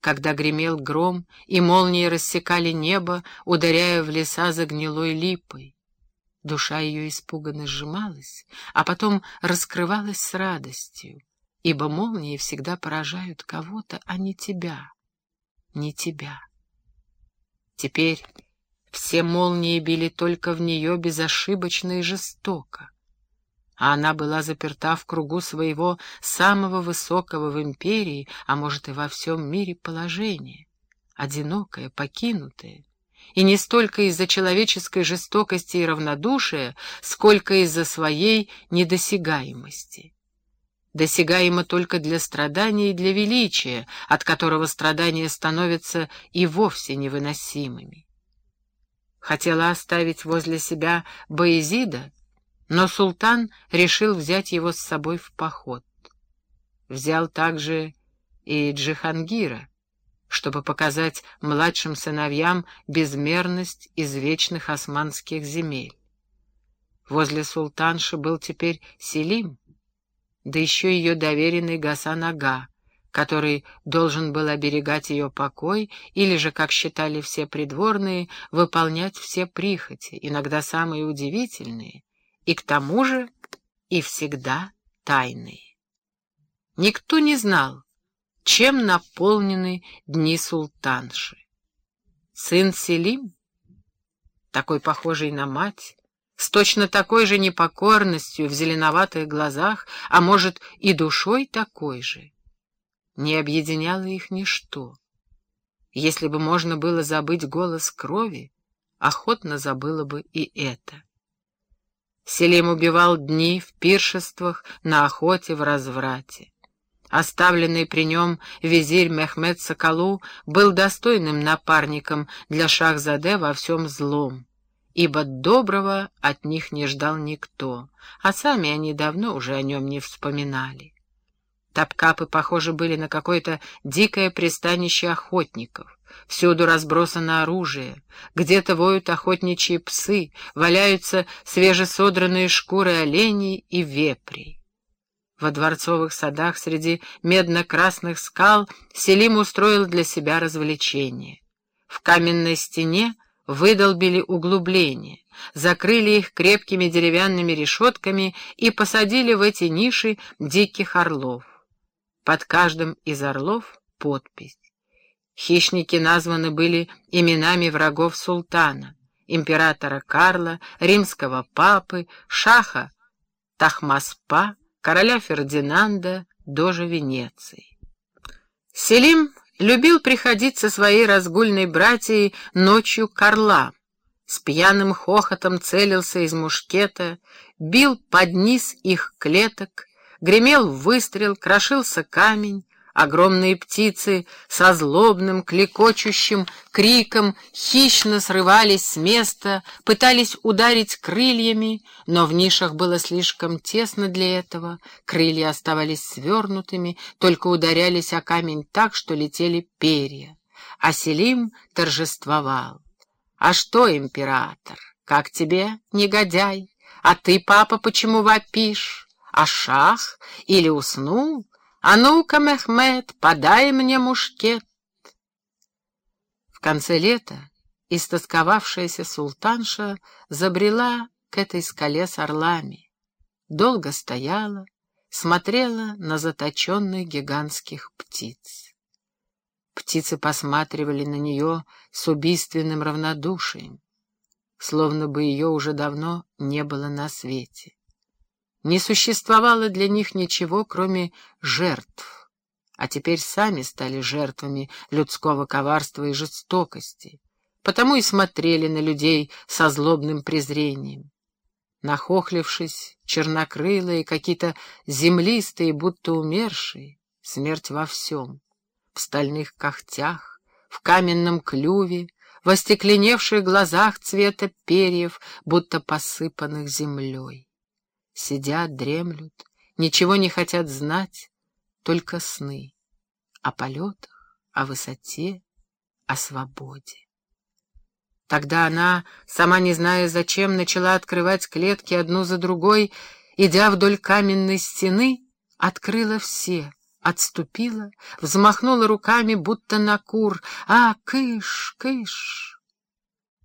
когда гремел гром, и молнии рассекали небо, ударяя в леса за гнилой липой. Душа ее испуганно сжималась, а потом раскрывалась с радостью, ибо молнии всегда поражают кого-то, а не тебя, не тебя. Теперь все молнии били только в нее безошибочно и жестоко а она была заперта в кругу своего самого высокого в империи, а может и во всем мире положения, одинокая, покинутая, и не столько из-за человеческой жестокости и равнодушия, сколько из-за своей недосягаемости. Досягаемо только для страдания и для величия, от которого страдания становятся и вовсе невыносимыми. Хотела оставить возле себя Боязида, но султан решил взять его с собой в поход. Взял также и Джихангира, чтобы показать младшим сыновьям безмерность извечных османских земель. Возле султанши был теперь Селим, да еще ее доверенный Гасан Ага, который должен был оберегать ее покой или же, как считали все придворные, выполнять все прихоти, иногда самые удивительные, и к тому же и всегда тайные. Никто не знал, чем наполнены дни султанши. Сын Селим, такой похожий на мать, с точно такой же непокорностью в зеленоватых глазах, а может и душой такой же, не объединяло их ничто. Если бы можно было забыть голос крови, охотно забыло бы и это. Селим убивал дни в пиршествах, на охоте, в разврате. Оставленный при нем визирь Мехмед Соколу был достойным напарником для Шахзаде во всем злом, ибо доброго от них не ждал никто, а сами они давно уже о нем не вспоминали. Топкапы, похоже, были на какое-то дикое пристанище охотников. Всюду разбросано оружие, где-то воют охотничьи псы, валяются свежесодранные шкуры оленей и вепрей. Во дворцовых садах среди медно-красных скал Селим устроил для себя развлечение. В каменной стене выдолбили углубления, закрыли их крепкими деревянными решетками и посадили в эти ниши диких орлов. Под каждым из орлов подпись. Хищники названы были именами врагов султана, императора Карла, римского папы, шаха Тахмаспа, короля Фердинанда, дожа Венеции. Селим любил приходить со своей разгульной братьей ночью к орлам, с пьяным хохотом целился из мушкета, бил под низ их клеток, гремел выстрел, крошился камень, Огромные птицы со злобным, клекочущим криком хищно срывались с места, пытались ударить крыльями, но в нишах было слишком тесно для этого, крылья оставались свернутыми, только ударялись о камень так, что летели перья. А Селим торжествовал. «А что, император, как тебе, негодяй? А ты, папа, почему вопишь? А шах? Или уснул?» «А ну-ка, Мехмед, подай мне мушкет!» В конце лета истосковавшаяся султанша забрела к этой скале с орлами. Долго стояла, смотрела на заточенных гигантских птиц. Птицы посматривали на нее с убийственным равнодушием, словно бы ее уже давно не было на свете. Не существовало для них ничего, кроме жертв, а теперь сами стали жертвами людского коварства и жестокости, потому и смотрели на людей со злобным презрением. Нахохлившись, чернокрылые, какие-то землистые, будто умершие, смерть во всем, в стальных когтях, в каменном клюве, в остекленевших глазах цвета перьев, будто посыпанных землей. Сидят, дремлют, ничего не хотят знать, только сны о полетах, о высоте, о свободе. Тогда она, сама не зная зачем, начала открывать клетки одну за другой, идя вдоль каменной стены, открыла все, отступила, взмахнула руками, будто на кур. «А, кыш, кыш!»